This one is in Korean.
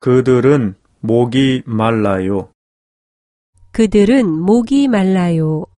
그들은 목이 말라요. 그들은 목이 말라요.